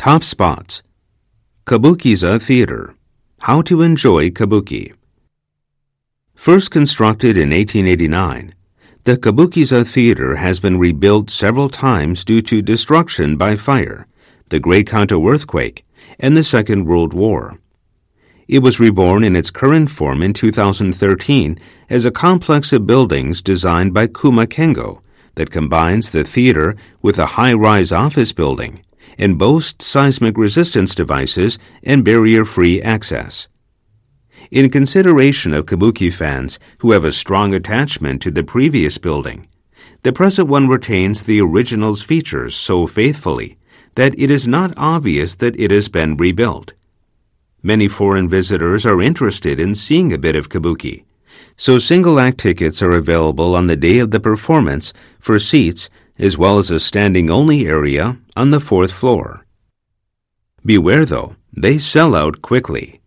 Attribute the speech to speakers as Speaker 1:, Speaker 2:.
Speaker 1: Top spots Kabukiza Theater How to enjoy Kabuki. First constructed in 1889, the Kabukiza Theater has been rebuilt several times due to destruction by fire, the Great Kanto earthquake, and the Second World War. It was reborn in its current form in 2013 as a complex of buildings designed by Kuma Kengo that combines the theater with a high rise office building and boasts seismic resistance devices and barrier free access. In consideration of Kabuki fans who have a strong attachment to the previous building, the present one retains the original's features so faithfully that it is not obvious that it has been rebuilt. Many foreign visitors are interested in seeing a bit of Kabuki, so single act tickets are available on the day of the performance for seats as well as a standing only area on the fourth floor. Beware though, they sell out quickly.